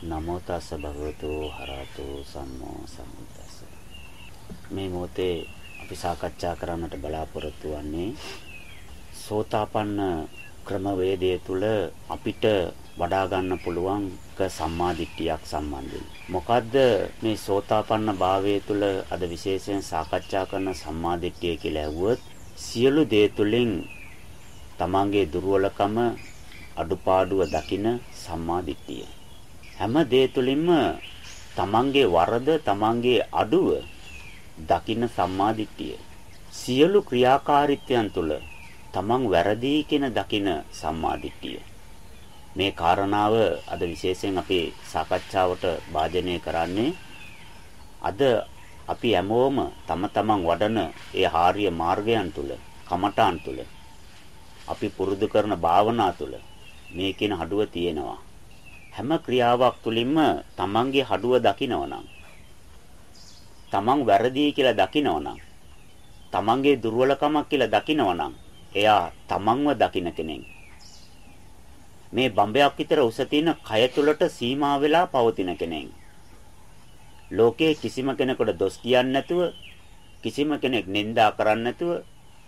නමෝ තස්ස භගවතු හරහතු සම්මෝ සම්බුද්දස්ස. මේ මොහොතේ අපි සාකච්ඡා කරන්නට බලාපොරොත්තු වෙන්නේ සෝතාපන්න ක්‍රමවේදය තුල අපිට වඩා ගන්න පුළුවන් ක සම්මාදිට්ඨියක් සම්බන්ධයෙන්. මොකද්ද මේ සෝතාපන්න භාවය තුල අද විශේෂයෙන් සාකච්ඡා කරන සම්මාදිට්ඨිය කියලා ඇහුවොත් සියලු දේ තුලින් තමන්ගේ දුර්වලකම අඩුපාඩුව දකින සම්මාදිට්ඨිය හැම දේ තුළින්ම තමන්ගේ වරද තමන්ගේ අඩුව දකින්න සම්මාදිට්ඨිය. සියලු ක්‍රියාකාරීත්වයන් තුළ තමන් වැරදි කියන දකින සම්මාදිට්ඨිය. මේ කාරණාව අද විශේෂයෙන් අපේ සාකච්ඡාවට භාජනය කරන්නේ. අද අපි හැමෝම තම තමන් වඩන ඒ ආර්ය මාර්ගයන් තුල කමඨාන් තුල අපි පුරුදු කරන භාවනා තුල මේ කියන හඩුව තියෙනවා. හැම ක්‍රියාවක් තුළින්ම තමන්ගේ හඩුව දකිනවනම් තමන් වැරදි කියලා දකිනවනම් තමන්ගේ දුර්වලකමක් කියලා දකිනවනම් එයා තමන්ව දකින කෙනෙක්. මේ බම්බයක් විතර උස තියෙන කය තුලට සීමා වෙලා පවතින කෙනෙක්. ලෝකේ කිසිම කෙනෙකුට දොස් කියන්නේ නැතුව කිසිම කෙනෙක් නිඳා කරන්නේ නැතුව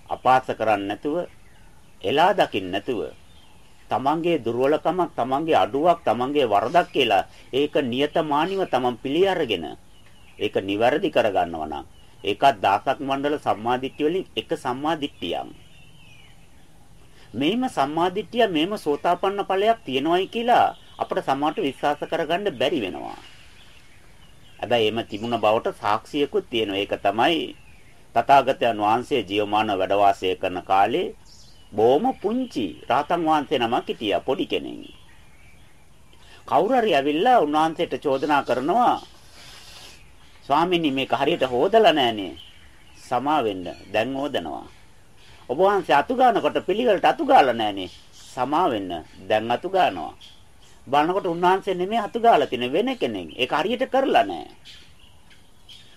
අපාස කරන්නේ නැතුව එලා දකින්න නැතුව තමන්ගේ දුර්වලකමක් තමන්ගේ අඩුවක් තමන්ගේ වරදක් කියලා ඒක නියතමානිව තමන් පිළි අරගෙන ඒක නිවැරදි කරගන්නවා නම් ඒකත් දාසක් මණ්ඩල සම්මාදිට්ඨිය වලින් එක සම්මාදිට්ඨියක්. මේම සම්මාදිට්ඨිය මේම සෝතාපන්න ඵලයක් තියෙනවයි කියලා අපිට සමහරට විශ්වාස කරගන්න බැරි වෙනවා. හැබැයි එම තිබුණ බවට සාක්ෂියකුත් තියෙනවා. ඒක තමයි තථාගතයන් වහන්සේ ජීවමාන වැඩ කරන කාලේ බොහොම පුංචි රාතන් වහන්සේ නමක් හිටියා පොඩි කෙනෙක්. කවුරු හරි ඇවිල්ලා උන්වහන්සේට චෝදනා කරනවා ස්වාමීනි මේක හරියට හොදලා නැහනේ. සමා වෙන්න දැන් හොදනවා. ඔබ වහන්සේ අතු ගන්නකොට පිළිවෙලට අතු ගාලා නැහනේ. සමා වෙන්න දැන් අතු ගන්නවා. බලනකොට උන්වහන්සේ නෙමෙයි අතු ගාලා තියෙන වෙන කෙනෙක්. ඒක හරියට කරලා නැහැ.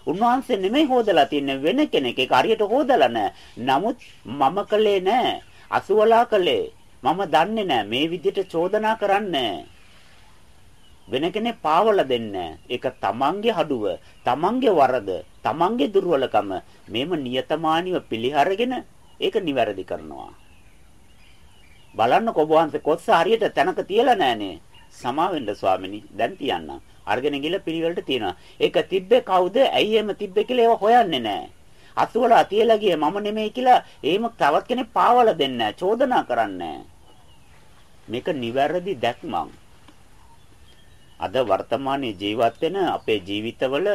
උන්වහන්සේ නෙමෙයි හොදලා තියන්නේ වෙන කෙනෙක්. ඒක හරියට හොදලා නැහැ. නමුත් මම කළේ නැහැ. අසුවලා කළේ. මම දන්නේ නැහැ මේ විදිහට චෝදනා කරන්නේ වෙන කෙනෙක් පාවලා දෙන්නේ ඒක තමන්ගේ හඩුව තමන්ගේ වරද තමන්ගේ දුර්වලකම. මේම නියතමානීව පිළිහරගෙන ඒක නිවැරදි කරනවා. බලන්න කොබවන්සේ කොස්ස හරියට තැනක තියලා නැහනේ සමාවෙන්න ස්වාමිනී. දැන් තියන්න. අරගෙන ගිහලා පිළිවෙලට තියනවා. ඒක තිබ්බේ කවුද? ඇයි එහෙම තිබ්බේ කියලා ඒව හොයන්නේ නැහැ අසුවල අතියලා ගියේ මම නෙමෙයි කියලා එහෙම තවත් කෙනෙක් පාවලා දෙන්නේ චෝදනා කරන්නේ මේක නිවැරදි දැක්මක්. අද වර්තමානයේ ජීවත් වෙන අපේ ජීවිතවල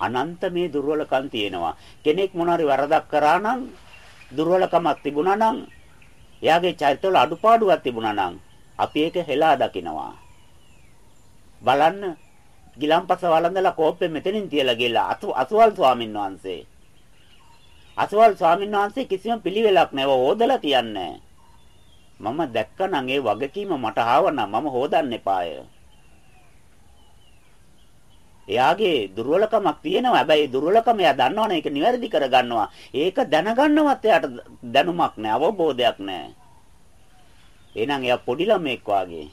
අනන්ත මේ දුර්වලකම් තියෙනවා. කෙනෙක් මොනාරි වරදක් කරා නම් දුර්වලකමක් තිබුණා නම් එයාගේ චරිතවල අඩුපාඩුවක් තිබුණා නම් අපි ඒක හෙලා දකිනවා. බලන්න ගිලම්පස වළඳලා කෝප්පෙ මෙතනින් තියලා ගිහලා අසුවල් ස්වාමීන් වහන්සේ අසවල් ස්වාමීන් වහන්සේ කිසිම පිළිවෙලක් නැව හොදලා තියන්නේ මම දැක්කනම් ඒ වගකීම මට ආවනම් මම හොදන්න එපාය. එයාගේ දුර්වලකමක් තියෙනවා. හැබැයි දුර්වලකම එයා දන්නවනේ ඒක නිවැරදි කරගන්නවා. ඒක දැනගන්නවත් එයාට දැනුමක් නැහැ, අවබෝධයක් නැහැ. එහෙනම් එයා පොඩි ළමෙක් වාගේ.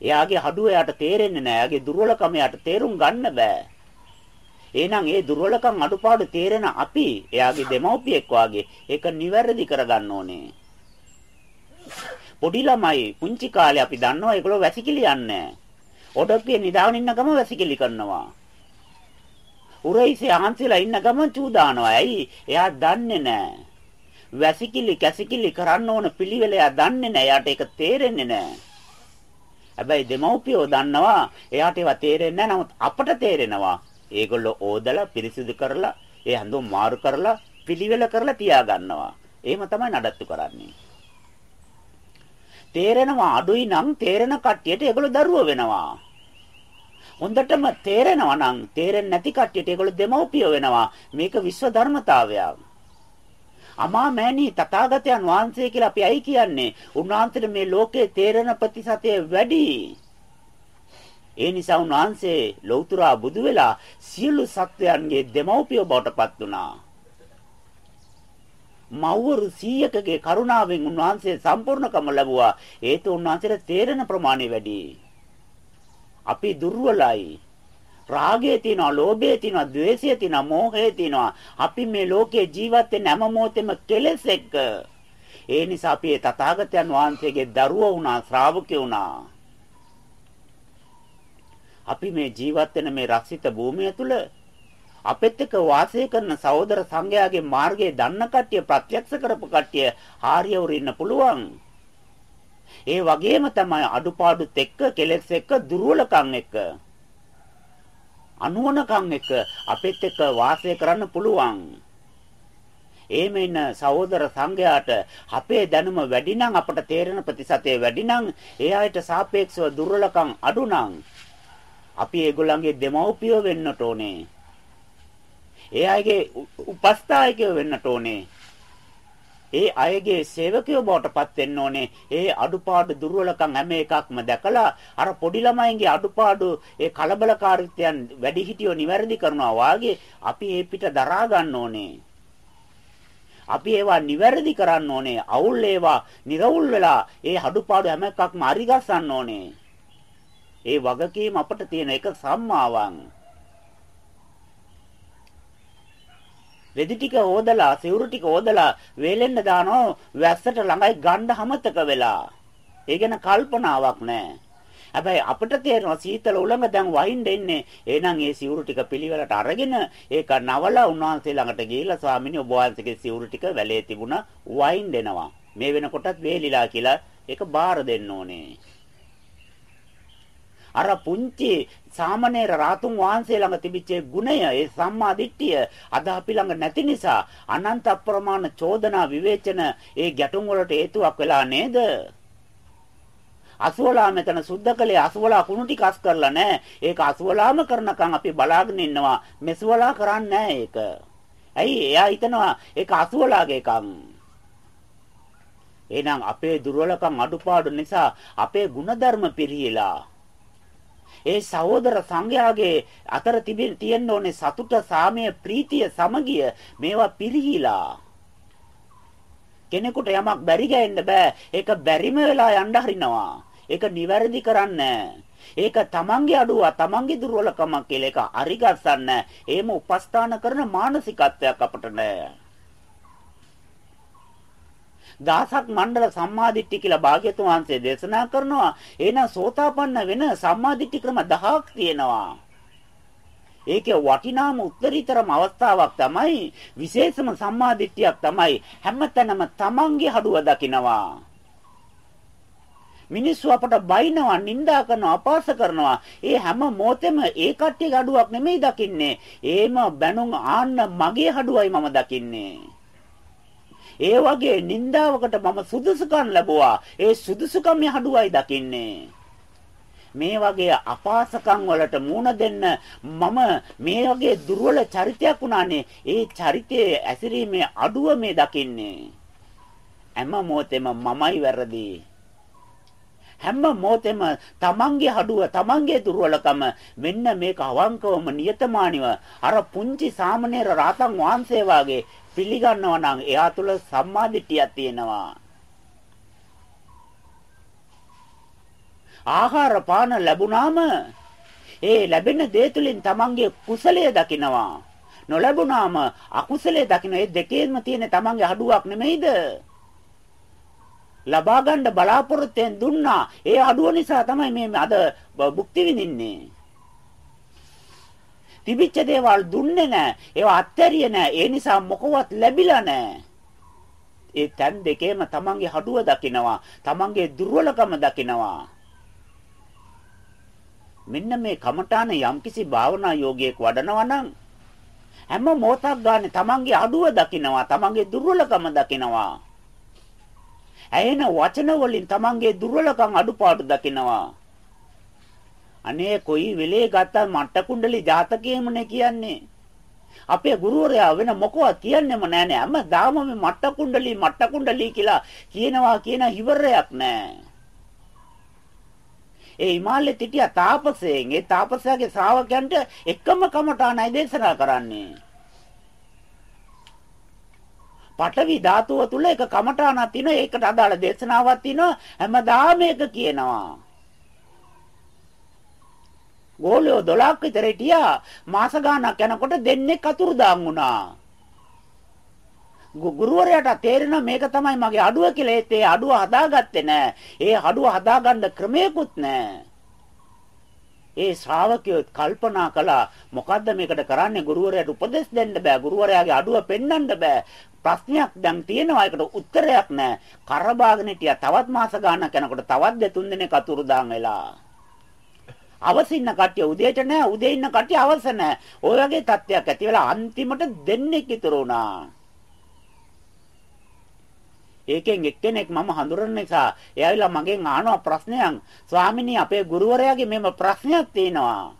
එයාගේ හඩුව එයාට තේරෙන්නේ නැහැ. එයාගේ දුර්වලකම එයාට තේරුම් ගන්න බෑ. එහෙනම් ඒ දුර්වලකම් අඩුපාඩු තේරෙන අපි එයාගේ දෙමව්පියෙක් වාගේ ඒක නිවැරදි කරගන්න ඕනේ. පොඩි ළමයි පුංචි කාලේ අපි දන්නවා ඒගොල්ලෝ වැසිකිලි යන්නේ. ඔඩොක්කේ නිදාගෙන ඉන්න ගම වැසිකිලි කරනවා. උරයිසේ අහන්සිලා ඉන්න ගම චූ දානවා. ඇයි? එයා දන්නේ නැහැ. වැසිකිලි කැසිකිලි කරන්න ඕන පිළිවෙල එයා දන්නේ නැහැ. එයාට ඒක තේරෙන්නේ නැහැ. හැබැයි දෙමව්පියෝ දන්නවා එයාට ඒවා තේරෙන්නේ නැහැ. නමුත් අපට තේරෙනවා. ඒගොල්ලෝ ඕදලා පිරිසිදු කරලා ඒ හඳුන් මාරු කරලා පිළිවෙල කරලා තියා ගන්නවා. එහෙම තමයි නඩත්තු කරන්නේ. තේරෙනවා අඩුයි නම් තේරෙන කට්ටියට ඒගොල්ලෝ දරුවෝ වෙනවා. හොඳටම තේරෙනවා නම් තේරෙන්නේ නැති කට්ටියට ඒගොල්ලෝ දෙමව්පියෝ වෙනවා. මේක විශ්ව ධර්මතාවයක්. අමා මෑණි තථාගතයන් වහන්සේ කියලා අපි ඇයි කියන්නේ? උන්වහන්සේට මේ ලෝකේ තේරෙන ප්‍රතිශතය වැඩි. ඒ නිසා උන්වහන්සේ ලෞතර බුදු වෙලා සියලු සත්වයන්ගේ දෙමව්පිය බවට පත් වුණා. මව්වරු 100කගේ කරුණාවෙන් උන්වහන්සේ සම්පූර්ණකම ලැබුවා. ඒත උන්වහන්සේට තේරෙන ප්‍රමාණය වැඩි. අපි දුර්වලයි. රාගය තියෙනවා, ලෝභය තියෙනවා, ద్వේෂය තියෙනවා, මෝහය තියෙනවා. අපි මේ ලෝකේ ජීවත් වෙන හැම මොහොතෙම කෙලෙස් එක්ක. ඒ නිසා අපි ඒ තථාගතයන් වහන්සේගේ දරුවෝ වුණා, ශ්‍රාවකයෝ වුණා. අපි මේ ජීවත් වෙන මේ රක්ෂිත භූමිය තුල අපෙත් එක්ක වාසය කරන සහෝදර සංඝයාගේ මාර්ගයේ දන්න කට්ටිය ප්‍රත්‍යක්ෂ කරපු කට්ටිය හාරියවරු ඉන්න පුළුවන්. ඒ වගේම තමයි අඩුපාඩුත් එක්ක කෙලෙස් එක්ක දුර්වලකම් එක්ක අනුවණකම් එක්ක අපෙත් එක්ක වාසය කරන්න පුළුවන්. එහෙම ඉන්න සහෝදර සංඝයාට අපේ දැනුම වැඩි නම් අපට තේරෙන ප්‍රතිශතය වැඩි නම් ඒ අයට සාපේක්ෂව දුර්වලකම් අඩු නම් අපි ඒගොල්ලන්ගේ දෙමව්පියෝ වෙන්නට ඕනේ. ඒ අයගේ උපස්ථායකයෝ වෙන්නට ඕනේ. ඒ අයගේ සේවකයෝ බවට පත් වෙන්න ඕනේ. ඒ අඩුපාඩු දුර්වලකම් හැම එකක්ම දැකලා අර පොඩි ළමයින්ගේ අඩුපාඩු ඒ කලබලකාරීත්වයන් වැඩි හිටියෝ නිවැරදි කරනවා වාගේ අපි ඒ පිට දරා ගන්න ඕනේ. අපි ඒවා නිවැරදි කරන්න ඕනේ. අවුල් ඒවා නිර්වුල් වෙලා ඒ අඩුපාඩු හැම එකක්ම අරිගස්සන්න ඕනේ. ඒ වගකීම අපට තියෙන එක සම්මාවන්. රෙදි ටික ඕදලා සිවුරු ටික ඕදලා වේලෙන්න දානවා වැස්සට ළඟයි ගන්න හැමතක වෙලා. ඒ ගැන කල්පනාවක් නැහැ. හැබැයි අපිට තේරෙනවා සීතල උලඟ දැන් වහින්න එන්නේ. එහෙනම් ඒ සිවුරු ටික පිළිවෙලට අරගෙන ඒක නවලා උන්වහන්සේ ළඟට ගිහිල්ලා ස්වාමීනි ඔබ වහන්සේගේ සිවුරු ටික වැලේ තිබුණා වහින්න එනවා. මේ වෙනකොටත් වේලිලා කියලා ඒක බාර දෙන්න ඕනේ. අර පුංචි සාමණේර රාතුන් වහන්සේ ළඟ තිබිච්ච ගුණය ඒ සම්මා දිට්ඨිය අද අපි ළඟ නැති නිසා අනන්ත අප්‍රමාණ චෝදනා විවේචන ඒ ගැටුම් වලට හේතුවක් වෙලා නේද? අසුවලා මෙතන සුද්ධ කළේ අසුවලා කුණු ටික අස් කරලා නැහැ. ඒක අසුවලාම කරනකම් අපි බලාගෙන ඉන්නවා. මෙසුවලා කරන්නේ නැහැ ඒක. ඇයි එයා හිතනවා ඒක අසුවලාගේ එකක්. එහෙනම් අපේ දුර්වලකම් අඩුපාඩු නිසා අපේ ಗುಣධර්ම පිරිහිලා ඒ සහෝදර සංඝයාගේ අතර තිබෙන තියෙන්න ඕනේ සතුට, සාමය, ප්‍රීතිය, සමගිය මේවා පිරිහිලා. කෙනෙකුට යමක් බැරි ගෑන්න බෑ. ඒක බැරිම වෙලා යන්න හරිනවා. ඒක නිවැරදි කරන්නේ ඒක තමන්ගේ අඩුව තමන්ගේ දුර්වලකමක් කියලා ඒක අරිගස්සන්න. එහෙම උපස්ථාන කරන මානසිකත්වයක් අපට නැහැ. දහසක් මණ්ඩල සම්මාදිට්ඨි කියලා භාග්‍යතුන් වහන්සේ දේශනා කරනවා. එහෙනම් සෝතාපන්න වෙන සම්මාදිට්ඨි ක්‍රම 10ක් තියෙනවා. ඒකේ වටිනාම උත්තරීතරම අවස්ථාවක් තමයි විශේෂම සම්මාදිට්ඨියක් තමයි හැමතැනම තමන්ගේ හඩුව දකිනවා. මිනිස්සු අපට බයිනවා නිඳා කරනවා අපහාස කරනවා ඒ හැම මොහොතෙම ඒ කට්ටියගේ අඩුවක් නෙමෙයි දකින්නේ ඒම බැනුම් ආන්න මගේ හඩුවයි මම දකින්නේ ඒ වගේ නින්දාවකට මම සුදුසුකම් ලැබුවා. ඒ සුදුසුකම් යහඩුවයි දකින්නේ. මේ වගේ අපාසකම් වලට මුණ දෙන්න මම මේ වගේ දුර්වල චරිතයක් වුණානේ. ඒ චරිතයේ ඇසිරීමේ අඩුව මේ දකින්නේ. හැම මොහොතෙම මමයි වැරදි. හැම මොහොතෙම තමන්ගේ හඩුව තමන්ගේ දුර්වලකම මෙන්න මේක අවංකවම නියතමානිව අර පුංචි සාමණේර රාතන් වහන්සේ වාගේ පිළිගන්නවා නම් එයා තුල සම්මාදිටියක් තියෙනවා. ආහාර පාන ලැබුණාම ඒ ලැබෙන දේ තුලින් තමන්ගේ කුසලය දකිනවා. නොලැබුණාම අකුසලයේ දකින්න ඒ දෙකේම තියෙන තමන්ගේ අඩුවක් නෙමෙයිද? ලබා ගන්න බලාපොරොත්තුෙන් දුන්නා. ඒ අඩුව නිසා තමයි මේ අද භුක්ති විඳින්නේ. තිබිච්ච දේවල් දුන්නේ නැහැ. ඒවා අත්හැරියේ නැහැ. ඒ නිසා මොකවත් ලැබිලා නැහැ. ඒ තැන් දෙකේම තමන්ගේ හඩුව දකිනවා. තමන්ගේ දුර්වලකම දකිනවා. මෙන්න මේ කමඨාන යම්කිසි භාවනා යෝගයක් වඩනවා නම් හැම මොහොතක් ගන්න තමන්ගේ අඩුව දකිනවා. තමන්ගේ දුර්වලකම දකිනවා. ඇයෙන වචන වලින් තමන්ගේ දුර්වලකම් අඩුපාඩු දකිනවා. අනේ කොයි වෙලේ ගත්තා මට්ට කුණ්ඩලි ජාතකයේමනේ කියන්නේ. අපේ ගුරුවරයා වෙන මොකවත් කියන්නෙම නෑනේ. හැමදාම මේ මට්ට කුණ්ඩලි මට්ට කුණ්ඩලි කියලා කියනවා කියන හිවරයක් නෑ. ඒ හිමාලයේ සිටිය තාපසයෙන් ඒ තාපසයාගේ ශ්‍රාවකයන්ට එකම කමඨානයි දේශනා කරන්නේ. පඨවි ධාතුව තුල එක කමඨානක් තියෙනවා ඒකට අදාළ දේශනාවක් තියෙනවා හැමදාම මේක කියනවා ගෝලියෝ 12ක් විතර හිටියා. මාස ගාණක් යනකොට දෙන්නේ කතුරුදාන් වුණා. ගුරුවරයාට තේරෙනවා මේක තමයි මගේ අඩුව කියලා ඒත් ඒ අඩුව හදාගත්තේ නෑ. ඒ අඩුව හදාගන්න ක්‍රමයකුත් නෑ. ඒ ශ්‍රාවකයෝ කල්පනා කළා මොකද්ද මේකට කරන්නේ? ගුරුවරයාට උපදෙස් දෙන්න බෑ. ගුරුවරයාගේ අඩුව පෙන්වන්න බෑ. ප්‍රශ්නයක් දැන් තියෙනවා. ඒකට උත්තරයක් නෑ. කරබාගෙන හිටියා. තවත් මාස ගාණක් යනකොට තවත් දෙතුන් දිනක අතුරුදාන් වෙලා. අවස ඉන්න කට්ටිය උදේට නෑ. උදේ ඉන්න කට්ටිය අවස නෑ. ඔය වගේ තත්ත්වයක් ඇති වෙලා අන්තිමට දෙන්නෙක් ඉතුරු වුණා. ඒකෙන් එක්කෙනෙක් මම හඳුරන නිසා එයාවිලා මගෙන් අහනවා ප්‍රශ්නයක්. ස්වාමිනී අපේ ගුරුවරයාගේ මෙම ප්‍රශ්නයක් තියෙනවා.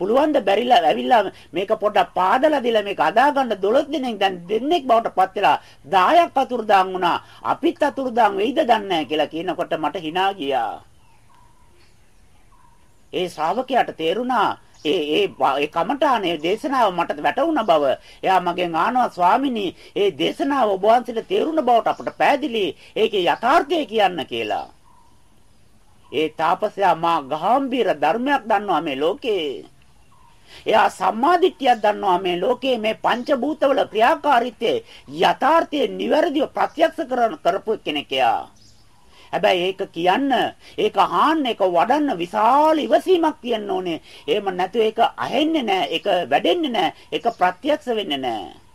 පුළුවන් ද බැරිලා ඇවිල්ලා මේක පොඩ්ඩක් පාදලා දීලා මේක අදා ගන්න 12 දිනෙන් දැන් දෙන්නෙක් බවට පත් වෙලා 10ක් අතුරුදාන් වුණා. අපිත් අතුරුදාන් වෙයිද දන්නේ කියලා කියනකොට මට hina ගියා. ඒ ශ්‍රාවකයාට තේරුණා ඒ ඒ ඒ කමඨානේ දේශනාව මට වැටුණ බව. එයා මගෙන් ආනවා ස්වාමිනී ඒ දේශනාව ඔබ වහන්සේට තේරුණ බවට අපට පැහැදිලි. ඒකේ යථාර්ථය කියන්න කියලා. ඒ තාපසයා මා ගාම්භීර ධර්මයක් දන්නවා මේ ලෝකේ. එයා සම්මාදිට්ඨියක් දන්නවා මේ ලෝකයේ මේ පංචභූතවල ක්‍රියාකාරීත්වයේ යථාර්ථයේ නිවැරදිව ප්‍රත්‍යක්ෂ කරන කරපු කෙනෙක් එයා. හැබැයි ඒක කියන්න, ඒක අහන්න, ඒක වඩන්න විශාල ඉවසීමක් තියෙන්න ඕනේ. එහෙම නැතු ඒක අහෙන්නේ නැහැ, ඒක වැඩෙන්නේ නැහැ, ඒක ප්‍රත්‍යක්ෂ වෙන්නේ නැහැ.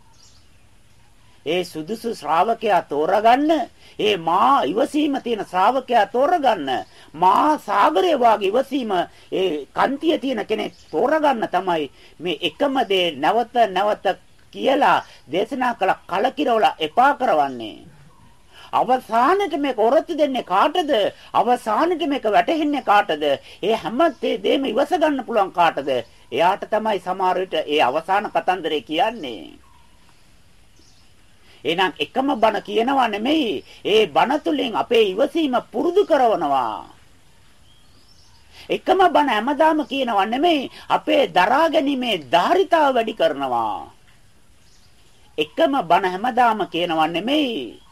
ඒ සුදුසු ශ්‍රාවකයා තෝරගන්න ඒ මා ඉවසීම තියෙන ශ්‍රාවකයා තෝරගන්න මා සාගරය වාගේ ඉවසීම ඒ කන්තිය තියෙන කෙනෙක් තෝරගන්න තමයි මේ එකම දේ නැවත නැවත කියලා දේශනා කළ කලකිරවල එපා කරවන්නේ අවසානෙට මේක ඔරොත්තු දෙන්නේ කාටද? අවසානෙට මේක වැටහෙන්නේ කාටද? ඒ හැම දෙයක්ම ඉවස ගන්න පුළුවන් කාටද? එයාට තමයි සමහර විට ඒ අවසාන කතන්දරේ කියන්නේ. එහෙනම් එකම බණ කියනවා නෙමෙයි. ඒ බණ තුලින් අපේ ඉවසීම පුරුදු කරනවා. එකම බණ හැමදාම කියනවා නෙමෙයි. අපේ දරා ගැනීමේ ධාරිතාව වැඩි කරනවා. එකම බණ හැමදාම කියනවා නෙමෙයි.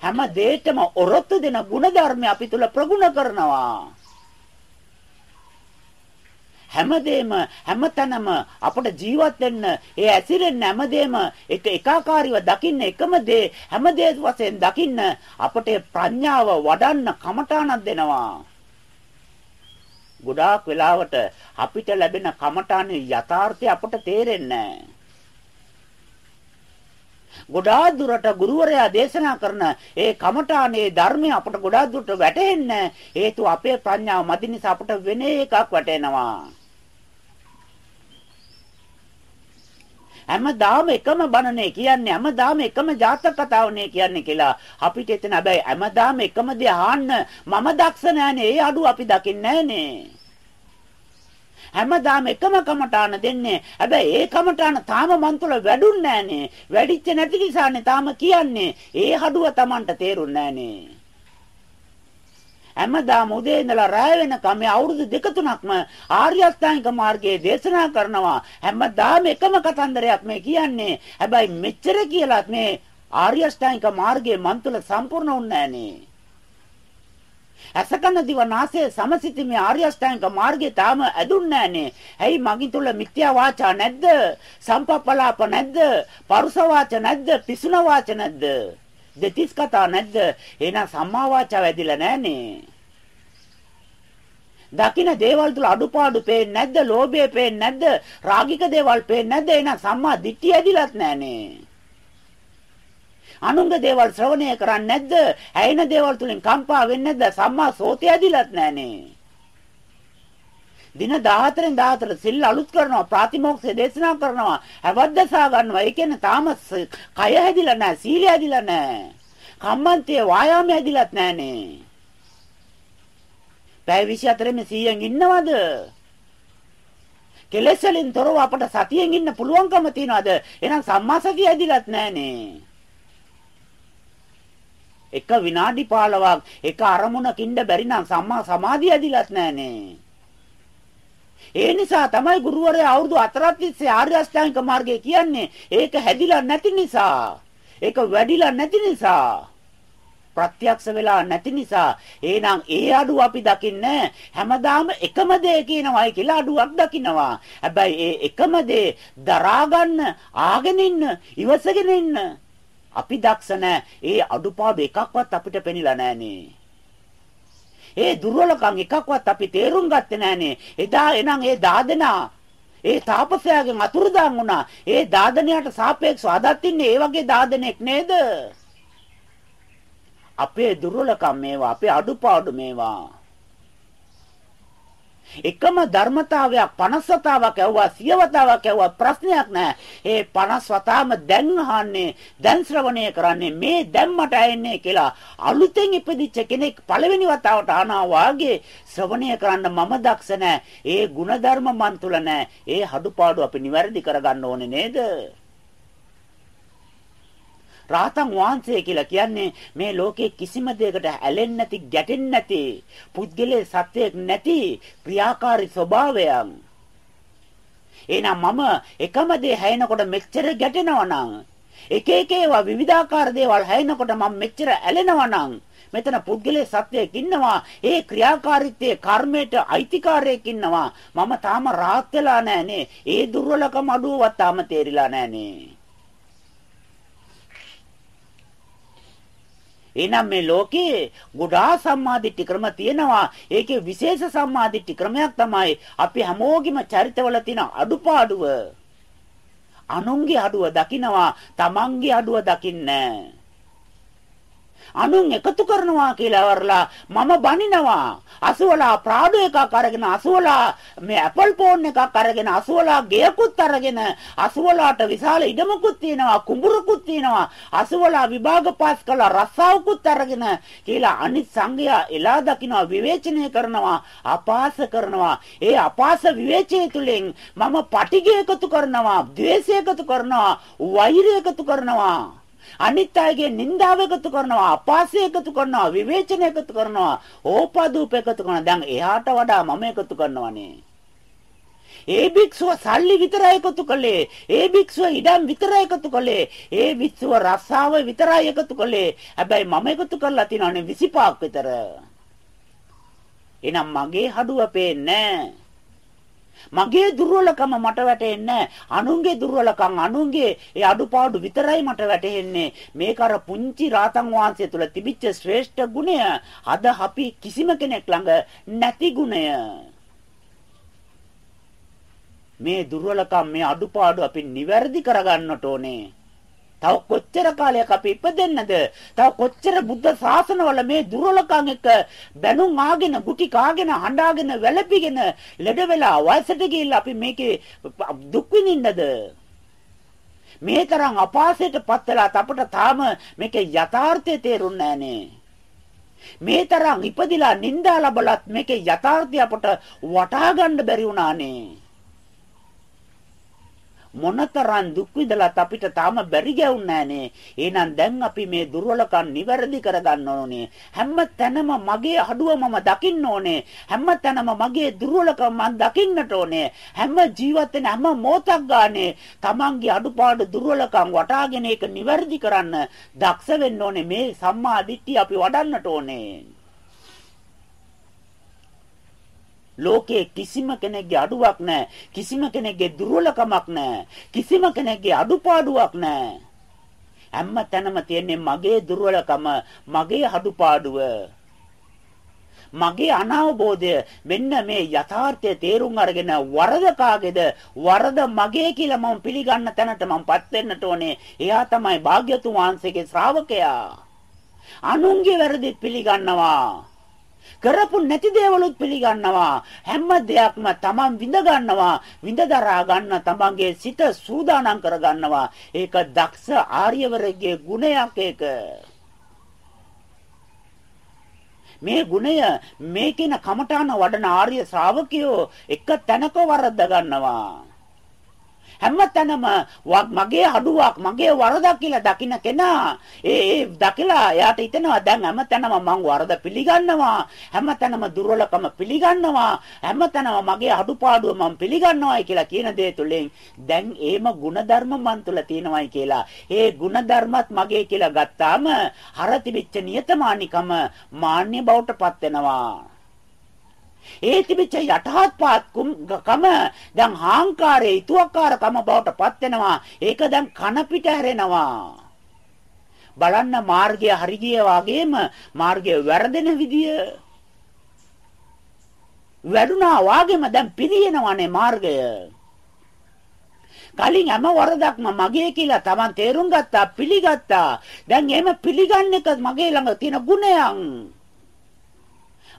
හැම දෙයකම ඔරොත්තු දෙන ಗುಣධර්ම අපි තුල ප්‍රගුණ කරනවා. හැමදේම හැමතැනම අපට ජීවත් වෙන්න ඒ ඇසිරෙන්න හැමදේම එක එකාකාරීව දකින්න එකම දේ හැමදේ වශයෙන් දකින්න අපට ප්‍රඥාව වඩන්න කමඨාණක් දෙනවා ගොඩාක් වෙලාවට අපිට ලැබෙන කමඨානේ යථාර්ථය අපට තේරෙන්නේ නැහැ ගොඩාක් දුරට ගුරුවරයා දේශනා කරන ඒ කමඨානේ ධර්මය අපට ගොඩාක් දුරට වැටහෙන්නේ හේතු අපේ ප්‍රඥාව මදි නිසා අපට වෙන එකක් වැටෙනවා. හැමදාම එකම බණනේ කියන්නේ හැමදාම එකම ජාතක කතාවනේ කියන්නේ කියලා අපිට එතන හැබැයි හැමදාම එකම දේ අහන්න මම දක්ෂ නෑනේ ඒ අඩුව අපි දකින්නේ නෑනේ හැමදාම එකම කමඨාන දෙන්නේ. හැබැයි ඒ කමඨාන තාම මන් තුළ වැඩුන්නේ නැහනේ. වැඩිච්ච නැති නිසානේ තාම කියන්නේ. ඒ හඩුව Tamanට තේරුන්නේ නැහනේ. හැමදාම උදේ ඉඳලා රාය වෙනකම් මේ අවුරුදු දෙක තුනක්ම ආර්ය අෂ්ටාංගික මාර්ගයේ දේශනා කරනවා හැමදාම එකම කතන්දරයක් මේ කියන්නේ හැබැයි මෙච්චර කියලාත් මේ ආර්ය අෂ්ටාංගික මාර්ගයේ මන් තුළ සම්පූර්ණ වුන්නේ නැහනේ අසකන දිවනාසය සමසිතීමේ ආර්ය අෂ්ටාංගික මාර්ගය තාම ඇදුන්නේ නැහනේ. ඇයි මගින් තුල මිත්‍යා වාචා නැද්ද? සම්පප්පලාප නැද්ද? පරුස වාච නැද්ද? පිසුන වාච නැද්ද? දෙතිස් කතා නැද්ද? එහෙනම් සම්මා වාචා වැඩිලා නැහනේ. දකින්න දේවල් තුල අඩුපාඩු පේන්නේ නැද්ද? ලෝභය පේන්නේ නැද්ද? රාගික දේවල් පේන්නේ නැද්ද? එහෙනම් සම්මා දිට්ඨිය ඇදිලත් නැහනේ. අනුංග දේවල් ශ්‍රවණය කරන්නේ නැද්ද? ඇයෙන දේවල් තුලින් කම්පා වෙන්නේ නැද්ද? සම්මා සෝතය ඇදිලත් නැහනේ. දින 14න් 14 සිල් අලුත් කරනවා ප්‍රාතිමෝක්ෂය දේශනා කරනවා. අවද්දසා ගන්නවා. ඒ කියන්නේ තාම කය හැදිලා නැහැ සීලය හැදිලා නැහැ. කම්මන්තේ වායාමය හැදිලත් නැහනේ. පැය 24 මේ 100න් ඉන්නවද? කෙලෙස් වලින් තොරව අපට සතියෙන් ඉන්න පුළුවන්කම තියනවාද? එහෙනම් සම්මා සතිය හැදිලත් නැහනේ. එක විනාඩි 15ක් එක අරමුණකින්ද බැරි නම් සම්මා සමාධිය ඇදිලත් නැහනේ. ඒ නිසා තමයි ගුරුවරයා අවුරුදු 4ක් තිස්සේ ආර්ය අෂ්ටාංගික මාර්ගය කියන්නේ. ඒක හැදිලා නැති නිසා. ඒක වැඩිලා නැති නිසා. ප්‍රත්‍යක්ෂ වෙලා නැති නිසා එහෙනම් ඒ අඩුව අපි දකින්නේ හැමදාම එකම දේ කියනවායි කියලා අඩුවක් දකින්නවා. හැබැයි ඒ එකම දේ දරා ගන්න, ආගෙන ඉන්න, ඉවසගෙන ඉන්න අපි දක්ෂ ඒ අඩුපාඩු එකක්වත් අපිට පෙනිලා නැහනේ. ඒ දුර්වලකම් එකක්වත් අපි තේරුම් ගත්තේ නැහනේ. එදා එනං ඒ දාදෙනා ඒ තාපසයාගෙන් අතුරුදාන් වුණා. ඒ දාදනයට සාපේක්ෂව අදත් ඉන්නේ ඒ වගේ දාදනෙක් නේද? අපේ දුර්වලකම් මේවා, අපේ අඩුපාඩු මේවා. එකම ධර්මතාවයක් 50 වතාවක් ඇහුවා 100 වතාවක් ඇහුවා ප්‍රශ්නයක් නැහැ. ඒ 50 වතාවම දැන් අහන්නේ දැන් ශ්‍රවණය කරන්නේ මේ දැම්මට ඇන්නේ කියලා අලුතෙන් ඉපදිච්ච කෙනෙක් පළවෙනි වතාවට අහනවා වාගේ ශ්‍රවණය කරන්න මම දක්ෂ නැහැ. ඒ ಗುಣධර්ම මන් තුල නැහැ. ඒ හඩුපාඩු අපි නිවැරදි කරගන්න ඕනේ නේද? රාතන් වහන්සේ කියලා කියන්නේ මේ ලෝකේ කිසිම දෙයකට ඇලෙන්නේ නැති, ගැටෙන්නේ නැති, පුද්ගලයේ සත්‍යයක් නැති ක්‍රියාකාරී ස්වභාවයක්. එහෙනම් මම එකම දේ හැයෙනකොට මෙච්චර ගැටෙනවා නම් එක එක ඒවා විවිධාකාර දේවල් හැයෙනකොට මම මෙච්චර ඇලෙනවා නම් මෙතන පුද්ගලයේ සත්‍යයක් ඉන්නවා ඒ ක්‍රියාකාරීත්වයේ කර්මයට අයිතිකාරයෙක් ඉන්නවා. මම තාම rahat වෙලා නැහනේ. ඒ දුර්වලකම අඩුවවත් තාම තේරිලා නැහනේ. එහෙනම් මේ ලෝකේ ගොඩාක් සම්මාදිට්ඨි ක්‍රම තියෙනවා. ඒකේ විශේෂ සම්මාදිට්ඨි ක්‍රමයක් තමයි අපි හැමෝගෙම චරිතවල තියෙන අඩුපාඩුව. අනුන්ගේ අඩුව දකිනවා, තමන්ගේ අඩුව දකින්නේ අනුන් එකතු කරනවා කියලා වරලා මම බනිනවා. අසුවලා ප්‍රාඩෝ එකක් අරගෙන අසුවලා මේ ඇපල් ෆෝන් එකක් අරගෙන අසුවලා ගෙයකුත් අරගෙන අසුවලාට විශාල ඉඩමකුත් තියෙනවා කුඹුරකුත් තියෙනවා. අසුවලා විභාග පාස් කළා රස්සාවකුත් අරගෙන කියලා අනිත් සංගයා එලා දකිනවා විවේචනය කරනවා අපාස කරනවා. ඒ අපාස විවේචනය තුලින් මම පටිඝය එකතු කරනවා ද්වේෂය එකතු කරනවා වෛරය එකතු කරනවා. අනිත් අයගේ නින්දාව එකතු කරනවා අපාසය එකතු කරනවා විවේචන එකතු කරනවා ඕපාදූප එකතු කරනවා. දැන් එහාට වඩා මම එකතු කරනවානේ. ඒ භික්ෂුව සල්ලි විතරයි එකතු කළේ. ඒ භික්ෂුව ඉඩම් විතරයි එකතු කළේ. ඒ භික්ෂුව රස්සාව විතරයි එකතු කළේ. හැබැයි මම එකතු කරලා තිනවනේ 25ක් විතර. එහෙනම් මගේ හඩුව පේන්නේ නැහැ. මගේ දුර්වලකම මට වැටෙන්නේ අනුන්ගේ දුර්වලකම් අනුන්ගේ ඒ අඩුපාඩු විතරයි මට වැටෙන්නේ. මේක අර පුංචි රාතන් වහන්සේ තුල තිබිච්ච ශ්‍රේෂ්ඨ ගුණය. අද අපි කිසිම කෙනෙක් ළඟ නැති ගුණය. මේ දුර්වලකම් මේ අඩුපාඩු අපි නිවැරදි කරගන්නට ඕනේ. තව කොච්චර කාලයක් අපි ඉපදෙන්නද? තව කොච්චර බුද්ධ ශාසනවල මේ දුර්වලකම් එක බැනුම් ආගෙන, ගුටි කාගෙන, හඬාගෙන, වැළපිගෙන, ලෙඩ වෙලා වයසට ගිහිල්ලා අපි මේකේ දුක් විඳින්නද? මේ තරම් අපාසයටපත් වෙලා අපට තාම මේකේ යථාර්ථය තේරුන්නේ නැහනේ. මේ තරම් ඉපදිලා නිന്ദා ලබලත් මේකේ යථාර්ථය අපට වටහා ගන්න බැරි වුණානේ. මොනතරම් දුක් විඳලත් අපිට තාම බැරි ගැවුන්නේ නැහනේ. එහෙනම් දැන් අපි මේ දුර්වලකම් නිවැරදි කරගන්න ඕනේ. හැම තැනම මගේ අඩුව මම දකින්න ඕනේ. හැම තැනම මගේ දුර්වලකම් මම දකින්නට ඕනේ. හැම ජීවත් වෙන හැම මොහොතක් ගානේ Tamange අඩුපාඩු දුර්වලකම් වටාගෙන ඒක නිවැරදි කරන්න දක්ෂ වෙන්න ඕනේ. මේ සම්මා දිට්ඨිය අපි වඩන්නට ඕනේ. ලෝකයේ කිසිම කෙනෙක්ගේ අඩුවක් නැහැ. කිසිම කෙනෙක්ගේ දුර්වලකමක් නැහැ. කිසිම කෙනෙක්ගේ අඩුපාඩුවක් නැහැ. හැම තැනම තියෙන්නේ මගේ දුර්වලකම, මගේ අඩුපාඩුව. මගේ අනවබෝධය මෙන්න මේ යථාර්ථය තේරුම් අරගෙන වරද කාගේද වරද මගේ කියලා මම පිළිගන්න තැනට මමපත් වෙන්නට ඕනේ. එයා තමයි භාග්‍යතුන් වහන්සේගේ ශ්‍රාවකයා. අනුන්ගේ වැරදිත් පිළිගන්නවා. කරපු නැති දේවලුත් පිළිගන්නවා. හැම දෙයක්ම තමන් විඳ ගන්නවා. විඳ දරා ගන්න තමන්ගේ සිත සූදානම් කර ගන්නවා. ඒක දක්ෂ ආර්යවරගේ ගුණයක් ඒක. මේ ගුණය මේකින කමඨාන වඩන ආර්ය ශ්‍රාවකයෝ එක තැනක වරද්ද ගන්නවා. හැමතැනම මගේ අඩුවක් මගේ වරදක් කියලා දකින්න කෙනා ඒ ඒ දකලා එයාට හිතෙනවා දැන් හැමතැනම මං වරද පිළිගන්නවා හැමතැනම දුර්වලකම පිළිගන්නවා හැමතැනම මගේ අඩුපාඩුව මං පිළිගන්නවායි කියලා කියන දේ තුලින් දැන් ඒම ಗುಣධර්ම මන් තුල තියෙනවායි කියලා. ඒ ಗುಣධර්මත් මගේ කියලා ගත්තාම අර තිබිච්ච නියතමානිකම මාන්‍ය බවටපත් වෙනවා. ඒ තිබිච්ච යටහත්පාත්කම දැන් හාංකාරයේ ඊතුවක්කාරකම බවට පත් වෙනවා. ඒක දැන් කන පිට හැරෙනවා. බලන්න මාර්ගය හරි ගිය වගේම මාර්ගය වැරදෙන විදිය වැඩුණා වාගේම දැන් පිරිනවනේ මාර්ගය. කලින් හැම වරදක්ම මගේ කියලා Taman තේරුම් ගත්තා පිළිගත්තා. දැන් එහෙම පිළිගන්න එක මගේ ළඟ තියෙන ගුණයක්.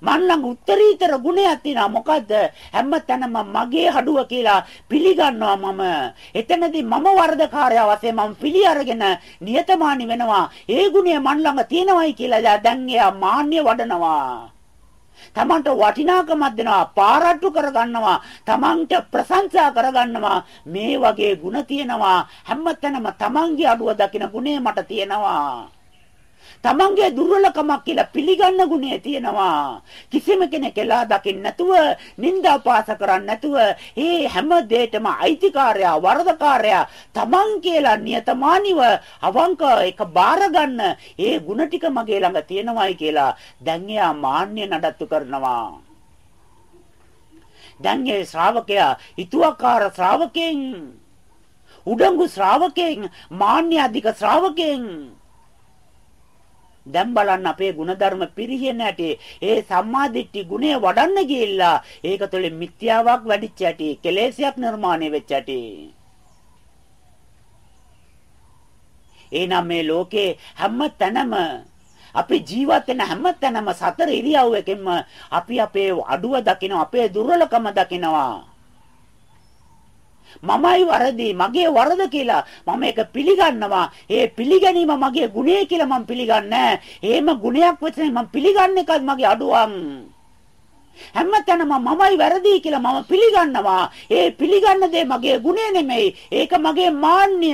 මන් ළඟ උත්තරීතර ගුණයක් තියෙනවා මොකද්ද? හැමතැනම මගේ හඩුව කියලා පිළිගන්නවා මම. එතනදී මම වර්ධකාරයා වශයෙන් මම පිළි අරගෙන නියතමානි වෙනවා. ඒ ගුණය මන් ළඟ තියෙනවයි කියලා දැන් එයා මාන්‍ය වඩනවා. තමන්ට වටිනාකමක් දෙනවා පාරට්ටු කරගන්නවා තමන්ට ප්‍රශංසා කරගන්නවා. මේ වගේ ಗುಣ තියෙනවා. හැමතැනම තමන්ගේ අඩුව දකින ගුණය මට තියෙනවා. තමන්ගේ දුර්වලකමක් කියලා පිළිගන්න ගුණය තියෙනවා. කිසිම කෙනෙක් එලා දකින්න නැතුව, නිନ୍ଦାපාස කරන්න නැතුව, මේ හැම දෙයකම අයිතිකාරයා, වරදකාරයා තමන් කියලා නියතමානිව අවංක එක බාර ගන්න, ඒ ಗುಣ ටික මගේ ළඟ තියෙනවායි කියලා දැන් එයා මාන්නය නඩත්තු කරනවා. දැන් ඒ ශ්‍රාවකයා හිතුවක්කාර ශ්‍රාවකෙන් උඩඟු ශ්‍රාවකෙන් මාන්‍ය අධික ශ්‍රාවකෙන් දැන් බලන්න අපේ ಗುಣධර්ම පිරිහෙන ඇටි. ඒ සම්මාදිට්ඨි ගුණය වඩන්න ගිහිල්ලා ඒක තුළින් මිත්‍යාවක් වැඩිච්ච ඇටි කෙලෙසයක් නිර්මාණය වෙච්ච ඇටි. එනම් මේ ලෝකේ හැම තැනම අපි ජීවත් වෙන හැම තැනම සතර ඉරියව්වකින්ම අපි අපේ අඩුව දකිනවා අපේ දුර්වලකම දකිනවා. මමයි වරදී මගේ වරද කියලා මම ඒක පිළිගන්නවා. ඒ පිළිගැනීම මගේ ගුණය කියලා මම පිළිගන්නේ එහෙම ගුණයක් වෙච්ච මම පිළිගන්න එකත් මගේ අඩුවක්. හැමතැනම මමයි වැරදි කියලා මම පිළිගන්නවා. ඒ පිළිගන්න දේ මගේ ගුණය නෙමෙයි. ඒක මගේ මාන්නය.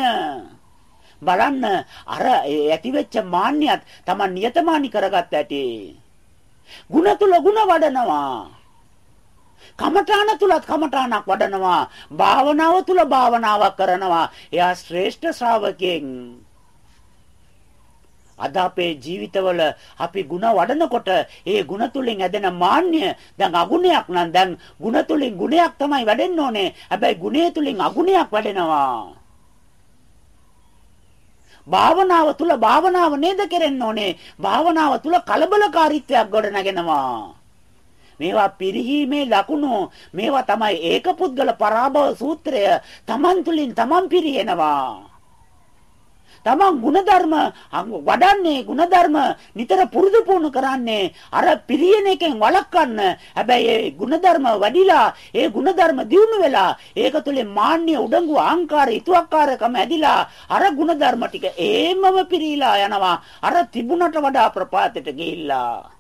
බලන්න අර ඇතිවෙච්ච මාන්නයත් Taman නියතමානි කරගත්ත ඇටි. ಗುಣ තුල ಗುಣ වඩනවා. කමඨාන තුලත් කමඨානක් වඩනවා. භාවනාව තුල භාවනාවක් කරනවා. එයා ශ්‍රේෂ්ඨ ශ්‍රාවකෙක්. අද අපේ ජීවිතවල අපි ಗುಣ වඩනකොට ඒ ಗುಣ තුලින් ඇදෙන මාන්නය දැන් අගුණයක් නම් දැන් ಗುಣ තුලින් ගුණයක් තමයි වැඩෙන්න ඕනේ. හැබැයි ගුණය තුලින් අගුණයක් වැඩෙනවා. භාවනාව තුල භාවනාව නේද කෙරෙන්න ඕනේ. භාවනාව තුල කලබලකාරීත්වයක් ගොඩ නැගෙනවා. මේවා පිරිහීමේ ලකුණු. මේවා තමයි ඒකපුද්ගල පරාභව සූත්‍රය. Taman තුලින් Taman පිරිහෙනවා. තමන් ಗುಣධර්ම වඩන්නේ ಗುಣධර්ම නිතර පුරුදු පුහුණු කරන්නේ අර පිරියන එකෙන් වළක්වන්න. හැබැයි ඒ ಗುಣධර්ම වැඩිලා ඒ ಗುಣධර්ම දියුණු වෙලා ඒක තුලේ මාන්නේ උඩඟු අහංකාර ඉතුවක්කාරකම ඇදිලා අර ಗುಣධර්ම ටික ඒමම පිරීලා යනවා. අර තිබුණට වඩා ප්‍රපාතයට ගිහිල්ලා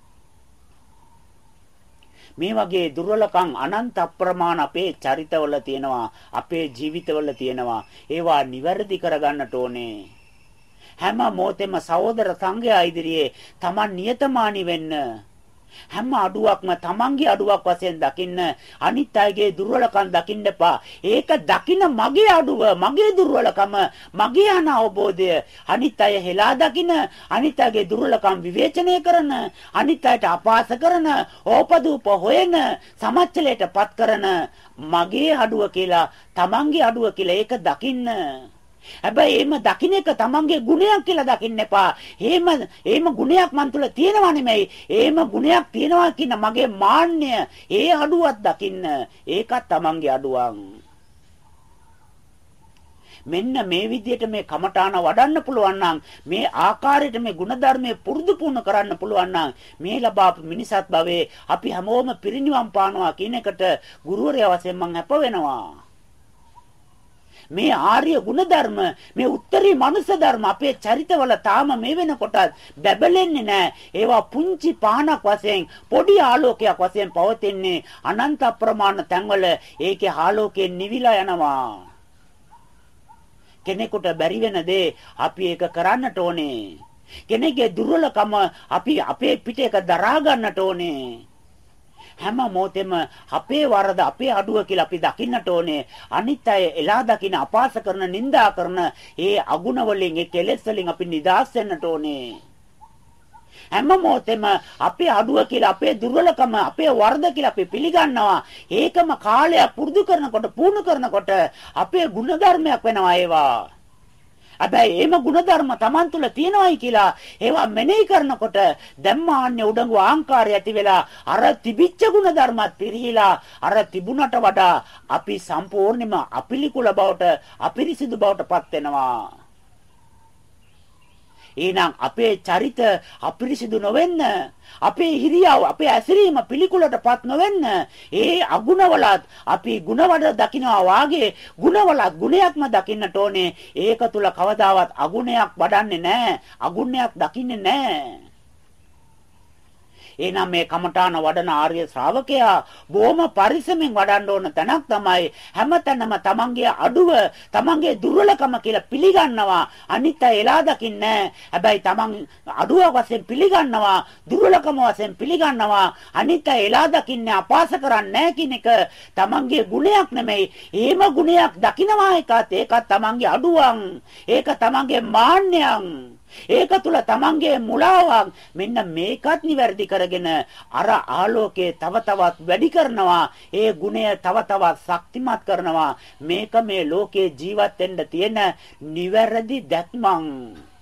මේ වගේ දුර්වලකම් අනන්ත අප්‍රමාණ අපේ චරිතවල තියෙනවා අපේ ජීවිතවල තියෙනවා. ඒවා නිවැරදි කරගන්නට ඕනේ. හැම මොහොතෙම සහෝදර සංඝයා ඉදිරියේ Taman නියතමානි වෙන්න හැම අඩුවක්ම තමන්ගේ අඩුවක් වශයෙන් දකින්න අනිත් අයගේ දුර්වලකම් දකින්න එපා. ඒක දකින්න මගේ අඩුව, මගේ දුර්වලකම, මගේ අනවබෝධය අනිත් අය හෙලා දකින්න, අනිත් අයගේ දුර්වලකම් විවේචනය කරන, අනිත් අයට අපහාස කරන, ඕපදූප හොයන, සමච්චලයටපත් කරන මගේ අඩුව කියලා, තමන්ගේ අඩුව කියලා ඒක දකින්න හැබැයි එහෙම දකින්න එක තමන්ගේ ගුණයක් කියලා දකින්න එපා. එහෙම එහෙම ගුණයක් මන් තුල තියෙනවා නෙමෙයි. එහෙම ගුණයක් තියෙනවා කියන මගේ මාන්නය ඒ අඩුවක් දකින්න. ඒකත් තමන්ගේ අඩුවක්. මෙන්න මේ විදිහට මේ කමඨාන වඩන්න පුළුවන් නම් මේ ආකාරයට මේ ಗುಣධර්මයේ පුරුදු පුහුණු කරන්න පුළුවන් නම් මේ ලබාපු මිනිසත් භවයේ අපි හැමෝම පිරිනිවන් පානවා කියන එකට ගුරුවරයා වශයෙන් මම අප වෙනවා මේ ආර්ය ಗುಣධර්ම මේ උත්තරී මනුෂ්‍ය ධර්ම අපේ චරිතවල තාම මේ වෙනකොට බැබලෙන්නේ නැහැ. ඒවා පුංචි පහනක් වශයෙන් පොඩි ආලෝකයක් වශයෙන් පවතින්නේ අනන්ත අප්‍රමාණ තැන්වල ඒකේ ආලෝකයෙන් නිවිලා යනවා. කෙනෙකුට බැරි වෙන දේ අපි ඒක කරන්නට ඕනේ. කෙනෙක්ගේ දුර්වලකම අපි අපේ පිටේක දරා ගන්නට ඕනේ. හැම මොහොතෙම අපේ වරද අපේ අඩුව කියලා අපි දකින්නට ඕනේ. අනිත් අය එලා දකින්න අපාස කරන නිඳා කරන ඒ අගුණ වලින් ඒ කෙලෙස් වලින් අපි නිදහස් වෙන්නට ඕනේ. හැම මොහොතෙම අපේ අඩුව කියලා අපේ දුර්වලකම අපේ වරද කියලා අපි පිළිගන්නවා. ඒකම කාලයක් පුරුදු කරනකොට පුහුණු කරනකොට අපේ ಗುಣධර්මයක් වෙනවා ඒවා. හැබැයි එහෙම ಗುಣධර්ම Taman තුල තියෙනවයි කියලා ඒවා මෙනෙහි කරනකොට ධම්මාන්‍ය උඩඟු ආංකාරය ඇති වෙලා අර තිබිච්ච ಗುಣධර්මත් පිරිහිලා අර තිබුණට වඩා අපි සම්පූර්ණයෙන්ම අපිලිකුල බවට අපිරිසිදු බවට පත් වෙනවා. එහෙනම් අපේ චරිත අපිරිසිදු නොවෙන්න අපේ හිරියාව අපේ ඇසිරීම පිළිකුලටපත් නොවෙන්න ඒ අගුණවලත් අපි ගුණවල දකිනවා වාගේ ගුණවලත් ගුණයක්ම දකින්නට ඕනේ. ඒක තුල කවදාවත් අගුණයක් වඩන්නේ නැහැ අගුණයක් දකින්නේ නැහැ. එහෙනම් මේ කමඨාන වඩන ආර්ය ශ්‍රාවකයා බොහොම පරිස්සමෙන් වඩන්න ඕන තැනක් තමයි හැමතැනම තමන්ගේ අඩුව තමන්ගේ දුර්වලකම කියලා පිළිගන්නවා. අනිත් අය එලා දකින්නේ හැබැයි තමන් අඩුව වශයෙන් පිළිගන්නවා දුර්වලකම වශයෙන් පිළිගන්නවා. අනිත් අය එලා දකින්නේ අපාස කරන්නේ කියන එක තමන්ගේ ගුණයක් නෙමෙයි. එහෙම ගුණයක් දකිනවා එකත් ඒකත් තමන්ගේ අඩුවක් ඒක තමන්ගේ මාන්නයක් ඒක තුල තමන්ගේ මුලාවක් මෙන්න මේකත් නිවැරදි කරගෙන අර ආලෝකයේ තව තවත් වැඩි කරනවා. ඒ ගුණය තව තවත් ශක්තිමත් කරනවා. මේක මේ ලෝකේ ජීවත් වෙන්න තියෙන නිවැරදි දැක්මක්.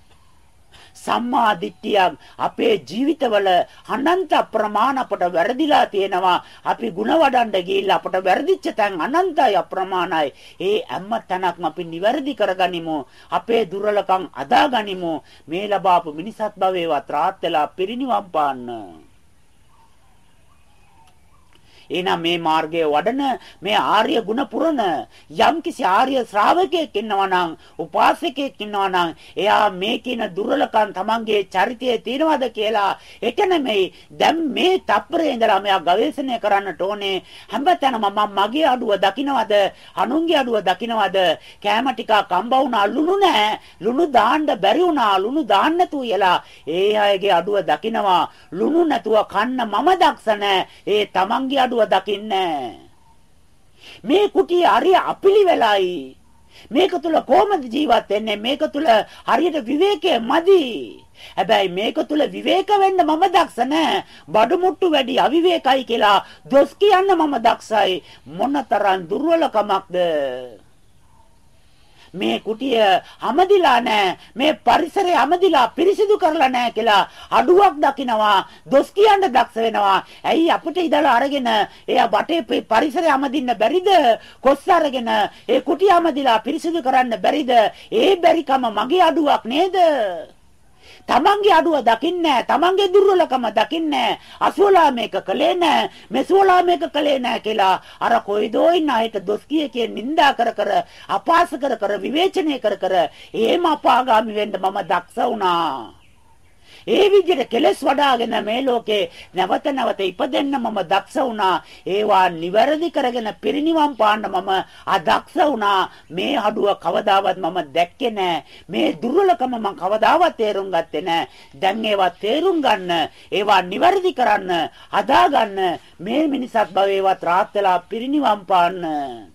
සම්මා දිට්ඨියක් අපේ ජීවිතවල අනන්ත ප්‍රමාණ අපට වැරදිලා තියෙනවා. අපි ಗುಣ වඩන්න ගිහිල්ලා අපට වැරදිච්ච තැන් අනන්තයි අප්‍රමාණයි. ඒ හැම තැනක්ම අපි නිවැරදි කරගනිමු. අපේ දුර්වලකම් අදාගනිමු. මේ ලබාපු මිනිසත් භවේවත් රාත් වෙලා පිරිනිවන් පාන්න. එහෙනම් මේ මාර්ගයේ වඩන මේ ආර්ය ගුණ පුරන යම්කිසි ආර්ය ශ්‍රාවකයෙක් ඉන්නවා නම් උපාසකයෙක් ඉන්නවා නම් එයා මේ කියන දුර්වලකම් තමන්ගේ චරිතයේ තියෙනවද කියලා ඒක නෙමෙයි දැන් මේ තප්පරේ ඉඳලා මෙයා ගවේෂණය කරන්නට ඕනේ. හැමතැනම මම මගේ අඩුව දකින්නවද අනුන්ගේ අඩුව දකින්නවද කැම ටිකක් කම්බ වුණා ලුණු නැහැ. ලුණු දාන්න බැරි වුණා ලුණු දාන්න නැතුව යලා ඒ අයගේ අඩුව දකින්නවා ලුණු නැතුව කන්න මම දක්ෂ නැහැ. ඒ තමන්ගේ අඩුව දකින්නේ මේ කුටිය හරිය අපිලි වෙලයි. මේක තුල කොහොමද ජීවත් වෙන්නේ? මේක තුල හරියට විවේකයේ මදි. හැබැයි මේක තුල විවේක වෙන්න මම දක්ෂ නැහැ. බඩු මුට්ටු වැඩි අවිවේකයි කියලා දොස් කියන්න මම දක්ෂයි. මොනතරම් දුර්වලකමක්ද? මේ කුටිය හැමදිලා නැහැ මේ පරිසරය හැමදිලා පිරිසිදු කරලා නැහැ කියලා අඩුවක් දකිනවා දොස් කියන්න දක්ෂ වෙනවා. ඇයි අපිට ඉදලා අරගෙන එයා බටේ පරිසරය හැමදින්න බැරිද? කොස් අරගෙන ඒ කුටිය හැමදිලා පිරිසිදු කරන්න බැරිද? ඒ බැරිකම මගේ අඩුවක් නේද? තමන්ගේ අඩුව දකින්නේ තමන්ගේ දුර්වලකම දකින්නේ අසුවලා මේක කළේ නැහැ. මෙසුවලා මේක කළේ නැහැ කියලා අර කොයිදෝ ඉන්න අයට දොස් කිය කිය නිඳා කර කර අපාස කර කර විවේචනය කර කර එහෙම අපාගාමි වෙන්න මම දක්ෂ වුණා. ඒ විදිහට කෙලස් වඩාගෙන මේ ලෝකේ නැවත නැවත ඉපදෙන්න මම දක්ෂ වුණා. ඒවා නිවැරදි කරගෙන පිරිනිවන් පාන්න මම අදක්ෂ වුණා. මේ අඩුව කවදාවත් මම දැක්කේ නැහැ. මේ දුර්වලකම මම කවදාවත් තේරුම් ගත්තේ නැහැ. දැන් ඒවා තේරුම් ගන්න, ඒවා නිවැරදි කරන්න, අදා ගන්න මේ මිනිසත් භවේවත් රාත් වෙලා පිරිනිවන් පාන්න.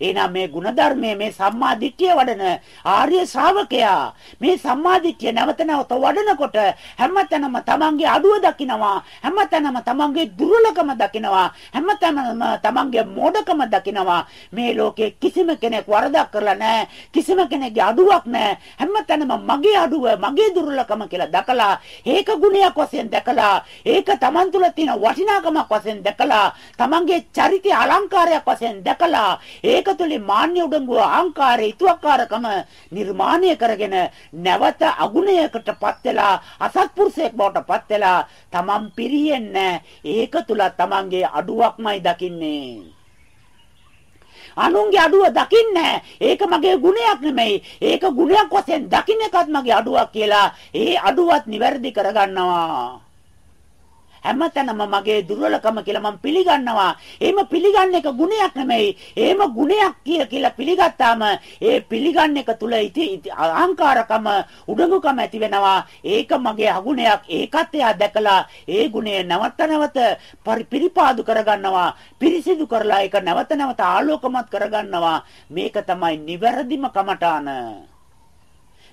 එහෙනම් මේ ಗುಣධර්මයේ මේ සම්මා දිට්ඨිය වඩන ආර්ය ශ්‍රාවකයා මේ සම්මා දිට්ඨිය නැවත නැවත වඩනකොට හැමතැනම තමන්ගේ අඩුව දකිනවා හැමතැනම තමන්ගේ දුර්වලකම දකිනවා හැමතැනම තමන්ගේ මෝඩකම දකිනවා. මේ ලෝකේ කිසිම කෙනෙක් වරදක් කරලා නැහැ කිසිම කෙනෙක්ගේ අඩුවක් නැහැ. හැමතැනම මගේ අඩුව මගේ දුර්වලකම කියලා දැකලා ඒක ගුණයක් වශයෙන් දැකලා ඒක තමන් තුළ තියෙන වටිනාකමක් වශයෙන් දැකලා තමන්ගේ චරිතය අලංකාරයක් වශයෙන් දැකලා ඒක ඒක තුලින් මාන්‍ය උඩඟුව අහංකාරය ඉතුවක්කාරකම නිර්මාණය කරගෙන නැවත අගුණයකටපත් වෙලා අසත්පුරුෂයෙක් බවට පත් වෙලා තමන් පිරියෙන්නේ ඒක තුල තමන්ගේ අඩුවක්මයි දකින්නේ. අනුන්ගේ අඩුව දකින්නේ ඒක මගේ ගුණයක් නෙමෙයි. ඒක ගුණයක් වශයෙන් දකින්න එකත් මගේ අඩුවක් කියලා ඒ අඩුවත් නිවැරදි කරගන්නවා. හැමතැනම මගේ දුර්වලකම කියලා මම පිළිගන්නවා. එහෙම පිළිගන්න එක ගුණයක් නෙමෙයි. එහෙම ගුණයක් කියලා පිළිගත්තාම ඒ පිළිගන්න එක තුල අහංකාරකම උඩඟුකම ඇති වෙනවා. ඒක මගේ අගුණයක්. ඒකත් එයා දැකලා ඒ ගුණය නැවත නැවත පරිපාදු කරගන්නවා. පිරිසිදු කරලා ඒක නැවත නැවත ආලෝකමත් කරගන්නවා. මේක තමයි නිවැරදිම කමඨාන.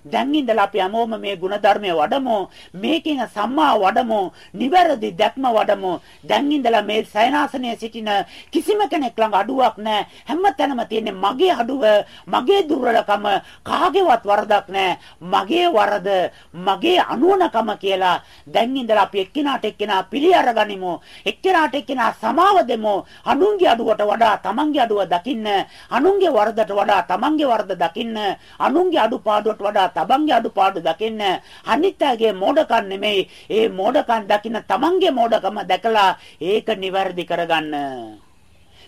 දැන් ඉඳලා අපි හැමෝම මේ ಗುಣධර්මය වඩමු මේකින සම්මා වඩමු නිවැරදි දැක්ම වඩමු. දැන් ඉඳලා මේ සයනාසනයේ සිටින කිසිම කෙනෙක් ළඟ අඩුවක් නැහැ. හැමතැනම තියෙන්නේ මගේ අඩුව මගේ දුර්වලකම කාගේවත් වරදක් නැහැ. මගේ වරද මගේ අනුවණකම කියලා දැන් ඉඳලා අපි එක්කිනාට එක්කිනා පිළි අරගනිමු. එක්කිනාට එක්කිනා සමාව දෙමු. අනුන්ගේ අඩුවට වඩා තමන්ගේ අඩුව දකින්න අනුන්ගේ වරදට වඩා තමන්ගේ වරද දකින්න අනුන්ගේ අඩුපාඩුවට වඩා තබන්ගේ අඩුපාඩු දකින්න. අනිත්‍යගේ මෝඩකම් නෙමෙයි. ඒ මෝඩකම් දකින්න තමන්ගේ මෝඩකම දැකලා ඒක නිවැරදි කරගන්න.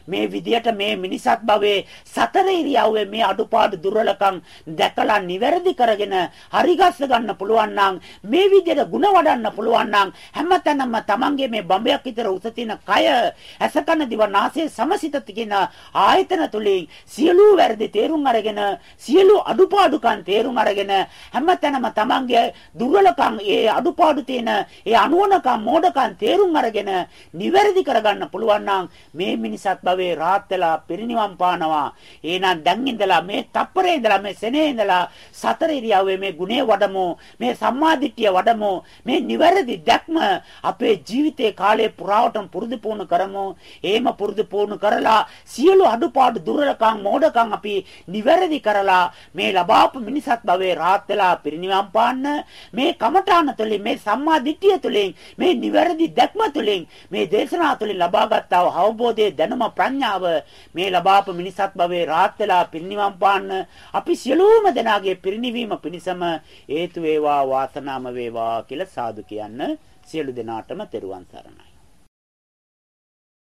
මේ විදියට මේ මිනිසත් භවයේ සතර ඉරියව්වේ මේ අඩුපාඩු දුර්වලකම් දැකලා නිවැරදි කරගෙන හරිගස්ස ගන්න පුළුවන් නම් මේ විදියට ಗುಣ වඩන්න පුළුවන් නම් හැමතැනම Tamange මේ බඹයක් විතර උස තියෙන කය ඇසකන දිව නාසය සමසිත කියන ආයතන තුලින් සියලු වැරදි තේරුම් අරගෙන සියලු අඩුපාඩුකම් තේරුම් අරගෙන හැමතැනම Tamange දුර්වලකම් ඒ අඩුපාඩු තියෙන ඒ අනුවණකම් මෝඩකම් තේරුම් අරගෙන නිවැරදි කරගන්න පුළුවන් නම් මේ මිනිසත් භවයේ රාත් වෙලා පිරිනිවන් පානවා. එහෙනම් දැන් ඉඳලා මේ තප්පරේ ඉඳලා මේ සෙනේ ඉඳලා සතර ඉරියව්වේ මේ ගුණේ වඩමු. මේ සම්මාදිට්ඨිය වඩමු. මේ නිවැරදි දැක්ම අපේ ජීවිතේ කාලේ පුරාවටම පුරුදු පුහුණු කරමු. එහෙම පුරුදු පුහුණු කරලා සියලු අඩුපාඩු දුර්වලකම් මෝඩකම් අපි නිවැරදි කරලා මේ ලබාපු මිනිසත් භවයේ රාත් වෙලා පිරිනිවන් පාන්න මේ කමඨාන තුළින් මේ සම්මාදිට්ඨිය තුළින් මේ නිවැරදි දැක්ම තුළින් මේ දේශනා තුළින් ලබාගත් අවබෝධයේ දැනුම ප්‍රඥාව මේ ලබාපු මිනිසත් භවයේ රාත් වෙලා පිරිනිවන් පාන්න අපි සියලුම දෙනාගේ පිරිනිවීම පිණිසම හේතු වේවා වාසනාම වේවා කියලා සාදු කියන්න සියලු දෙනාටම තෙරුවන් සරණයි.